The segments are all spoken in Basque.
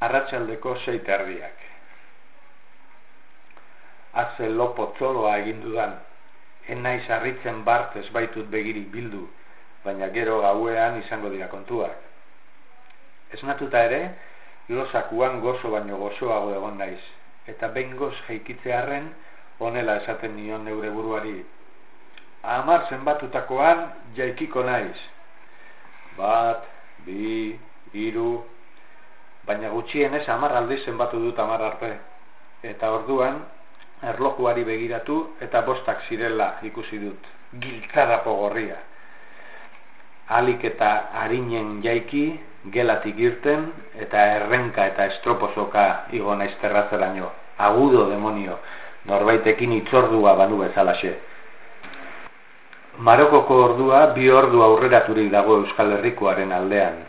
arratsaldeko sei terdiak. Atze lopo txoloa egin dudan, enaiz harritzen bart ez baitut begirik bildu, baina gero gauean izango dira kontuak. Ez natuta ere, losakuan gozo baino gozoago egon naiz, eta behin goz jeikitzearen, honela esaten nion neure buruari. Amar zenbatutakoan jaikiko naiz. Bat, bi, iru, baina gutxienez hamar aldi zenbatu dut hamar arte. Eta orduan, erlojuari begiratu eta bostak zirela ikusi dut. Giltzada pogorria. Alik eta harinen jaiki, gelatik irten, eta errenka eta estropozoka igo naiz terratzeraino. Agudo demonio, norbaitekin itzordua banu bezalaxe. Marokoko ordua bi ordu aurreraturik dago Euskal Herrikoaren aldean,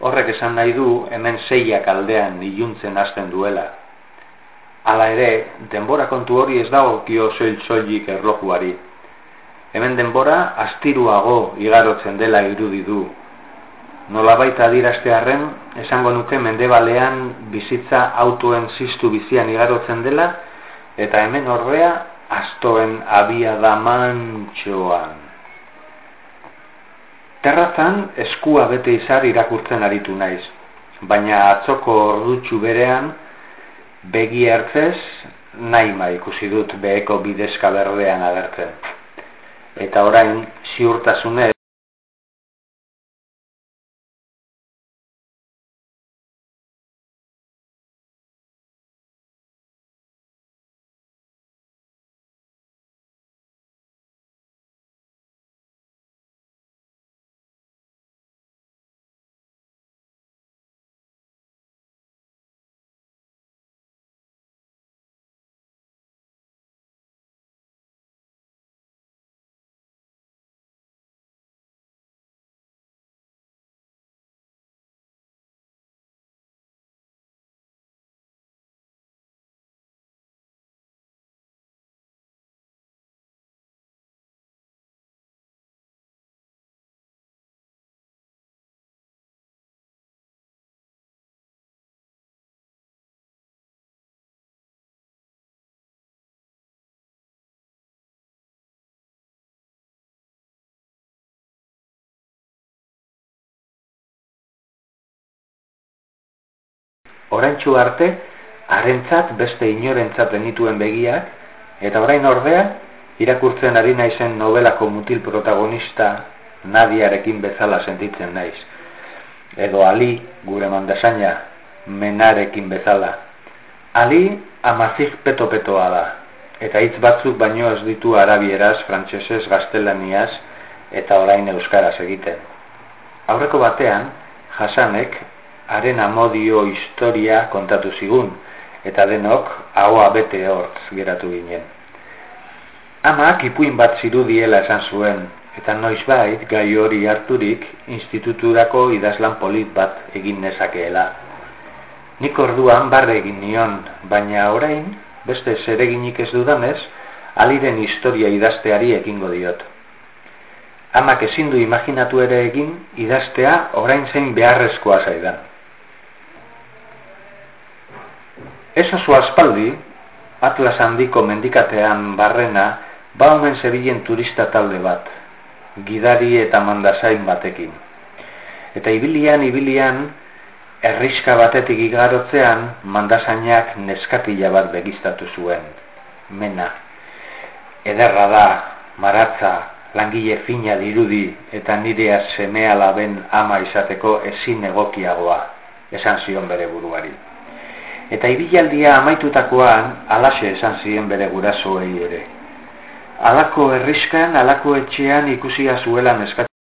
Horrek esan nahi du hemen seiak aldean iluntzen hasten duela. Hala ere, denbora kontu hori ez dago kio soil soilik erlojuari. Hemen denbora astiruago igarotzen dela irudi du. Nola baita dirastearen, esango nuke mendebalean bizitza autoen ziztu bizian igarotzen dela, eta hemen horrea astoen abia da mantxoan. Terrazan eskua bete izar irakurtzen aritu naiz, baina atzoko ordutxu berean begi hartzez nahi ikusi dut beheko bidezka berdean agertzen. Eta orain ziurtasunez oraintxu arte, harentzat beste inorentzat benituen begiak, eta orain ordea, irakurtzen ari naizen novelako mutil protagonista nadiarekin bezala sentitzen naiz. Edo Ali, gure mandasaina, menarekin bezala. Ali, amazik peto-petoa da, eta hitz batzuk baino ez ditu arabieraz, frantsesez, gaztelaniaz, eta orain euskaraz egiten. Aurreko batean, Hasanek haren amodio historia kontatu zigun, eta denok ahoa bete hortz geratu ginen. Amak ipuin bat zirudiela esan zuen, eta noizbait gai hori harturik instituturako idazlan polit bat egin nezakeela. Nik orduan barre egin nion, baina orain, beste zereginik ez dudanez, aliren historia idazteari ekingo diot. Amak ezin du imaginatu ere egin idaztea orain zein beharrezkoa zaidan. Ez oso aspaldi, Atlas handiko mendikatean barrena, ba omen zebilen turista talde bat, gidari eta mandasain batekin. Eta ibilian, ibilian, erriska batetik igarotzean, mandasainak neskatila bat begiztatu zuen. Mena, ederra da, maratza, langile fina dirudi eta nirea semea laben ama izateko ezin egokiagoa, esan zion bere buruari. Eta ibilaldia amaitutakoan alaxe esan ziren bere gurasoei ere. Alako herriskan, alako etxean ikusia zuela neskatu.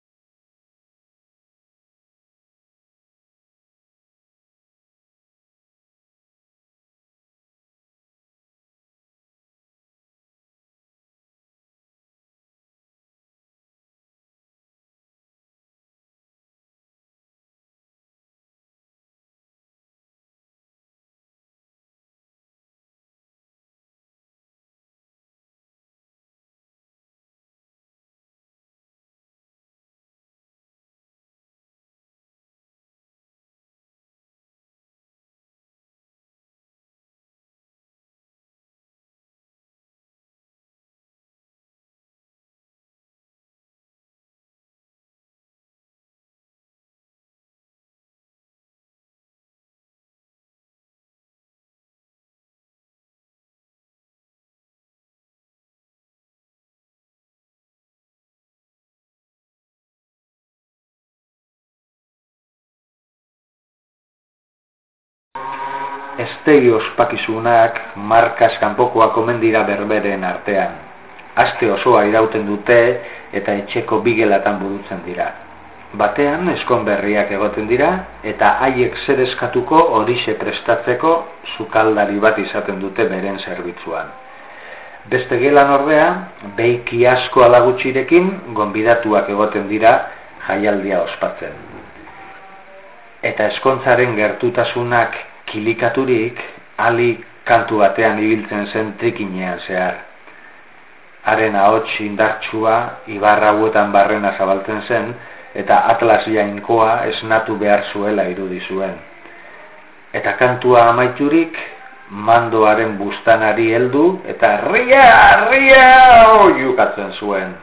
Estegi ospakizunak markas kanpokoak omen dira berberen artean. Aste osoa irauten dute eta etxeko bigelatan burutzen dira. Batean eskon berriak egoten dira eta haiek zer eskatuko horixe prestatzeko sukaldari bat izaten dute beren zerbitzuan. Beste gelan ordea, beiki asko alagutxirekin gonbidatuak egoten dira jaialdia ospatzen. Eta eskontzaren gertutasunak kilikaturik ali kantu batean ibiltzen zen trikinean zehar. Haren ahots indartsua ibarra huetan barrena zabaltzen zen eta atlas jainkoa esnatu behar zuela irudi zuen. Eta kantua amaiturik mandoaren bustanari heldu eta ria, ria oiukatzen zuen.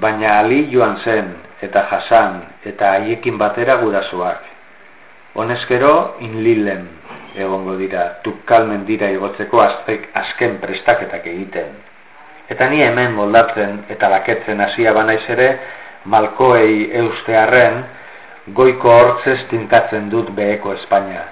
Baina ali joan zen eta jasan eta haiekin batera gurasoak. Honezkero, inlilen egongo dira, tukkalmen dira igotzeko aztek azken prestaketak egiten. Eta ni hemen moldatzen eta baketzen hasia banaiz ere, malkoei eustearren, goiko hortzez tintatzen dut beheko Espainia.